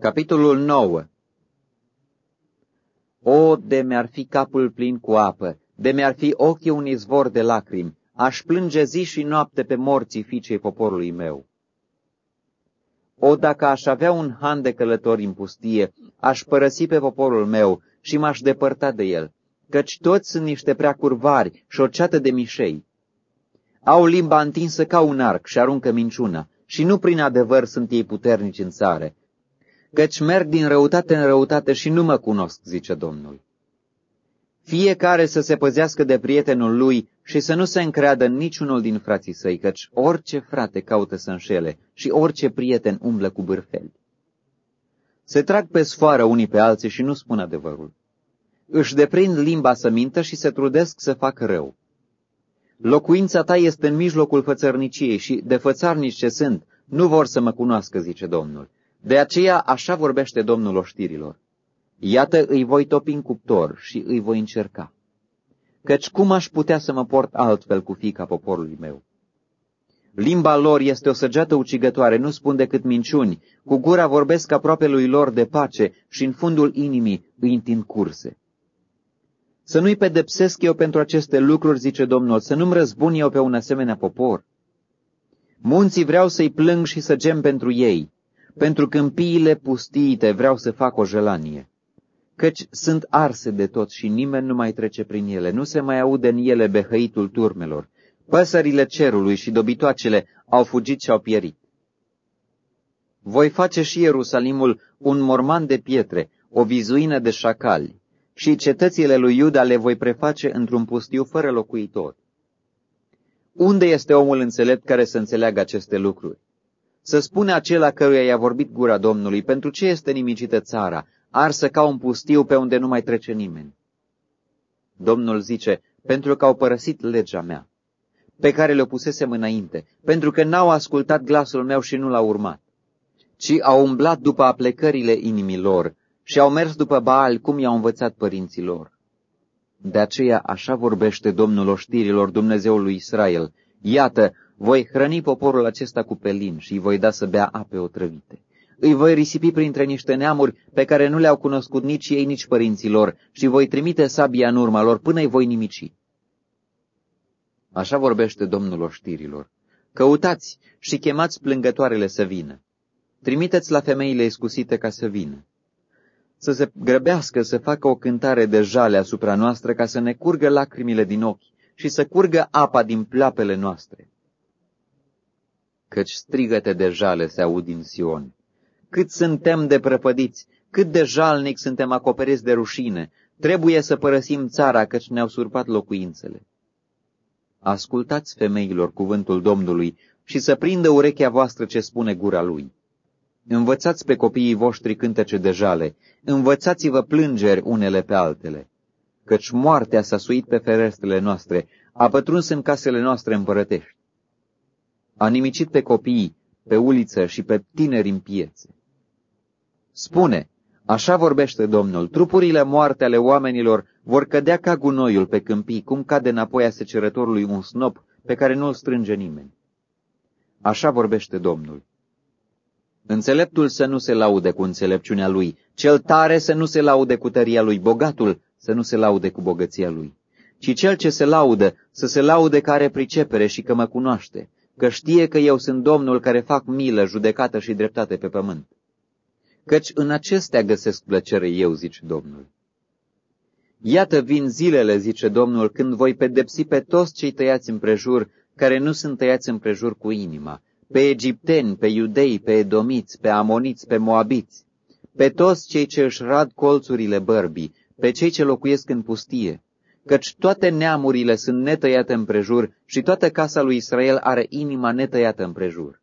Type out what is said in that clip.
Capitolul 9 O, de mi-ar fi capul plin cu apă, de mi-ar fi ochii un izvor de lacrimi, aș plânge zi și noapte pe morții fiicei poporului meu. O, dacă aș avea un han de călători în pustie, aș părăsi pe poporul meu și m-aș depărta de el, căci toți sunt niște prea curvari și o ceată de mișei. Au limba întinsă ca un arc și aruncă minciuna, și nu prin adevăr sunt ei puternici în țară, căci merg din răutate în răutate și nu mă cunosc, zice Domnul. Fiecare să se păzească de prietenul lui și să nu se încreadă în niciunul din frații săi, căci orice frate caută să înșele și orice prieten umblă cu bârfeli. Se trag pe sfoară unii pe alții și nu spun adevărul. Își deprind limba să mintă și se trudesc să facă rău. Locuința ta este în mijlocul fățărniciei și de fățarnici ce sunt, nu vor să mă cunoască, zice Domnul. De aceea așa vorbește Domnul oștirilor. Iată îi voi topi în cuptor și îi voi încerca. Căci cum aș putea să mă port altfel cu fica poporului meu? Limba lor este o săgeată ucigătoare, nu spun decât minciuni, cu gura vorbesc aproape lui lor de pace și în fundul inimii îi întind curse. Să nu-i pedepsesc eu pentru aceste lucruri, zice Domnul, să nu-mi răzbun eu pe un asemenea popor. Munții vreau să-i plâng și să gem pentru ei, pentru câmpiile pustiite vreau să fac o jelanie. Căci sunt arse de tot și nimeni nu mai trece prin ele, nu se mai aude în ele behăitul turmelor. Păsările cerului și dobitoacele au fugit și au pierit. Voi face și Ierusalimul un morman de pietre, o vizuină de șacali, și cetățile lui Iuda le voi preface într-un pustiu fără locuitor. Unde este omul înțelept care să înțeleagă aceste lucruri? Să spune acela căruia i-a vorbit gura Domnului, pentru ce este nimicită țara, arsă ca un pustiu pe unde nu mai trece nimeni. Domnul zice, pentru că au părăsit legea mea, pe care le-o pusesem înainte, pentru că n-au ascultat glasul meu și nu l-au urmat, ci au umblat după aplecările inimilor și au mers după Baal cum i-au învățat părinții lor. De aceea așa vorbește Domnul oștirilor Dumnezeului Israel. Iată, voi hrăni poporul acesta cu pelin și îi voi da să bea ape otrăvite. Îi voi risipi printre niște neamuri pe care nu le-au cunoscut nici ei, nici părinții lor și voi trimite sabia în urma lor până îi voi nimici. Așa vorbește Domnul oștirilor. Căutați și chemați plângătoarele să vină. Trimiteți la femeile iscusite ca să vină să se grăbească să facă o cântare de jale asupra noastră ca să ne curgă lacrimile din ochi și să curgă apa din plapele noastre. Căci strigăte de jale se aud din Sion. Cât suntem de prăpădiți, cât de jalnic suntem acoperiți de rușine, trebuie să părăsim țara, căci ne-au surpat locuințele. Ascultați femeilor cuvântul Domnului și să prindă urechea voastră ce spune gura lui. Învățați pe copiii voștri cântece de jale, învățați-vă plângeri unele pe altele, căci moartea s-a suit pe ferestrele noastre, a pătruns în casele noastre împărătești. A nimicit pe copii, pe uliță și pe tineri în piețe. Spune, așa vorbește Domnul, trupurile moarte ale oamenilor vor cădea ca gunoiul pe câmpii, cum cade înapoi a secerătorului un snop pe care nu-l strânge nimeni. Așa vorbește Domnul. Înțeleptul să nu se laude cu înțelepciunea lui, cel tare să nu se laude cu tăria lui, bogatul să nu se laude cu bogăția lui, ci cel ce se laudă să se laude care pricepere și că mă cunoaște, că știe că eu sunt Domnul care fac milă, judecată și dreptate pe pământ. Căci în acestea găsesc plăcere eu, zice Domnul. Iată vin zilele, zice Domnul, când voi pedepsi pe toți cei tăiați împrejur, care nu sunt tăiați împrejur cu inima, pe egipteni, pe iudei, pe edomiți, pe amoniți, pe moabiți, pe toți cei ce își rad colțurile bărbii, pe cei ce locuiesc în pustie, căci toate neamurile sunt netăiate împrejur și toată casa lui Israel are inima netăiată împrejur.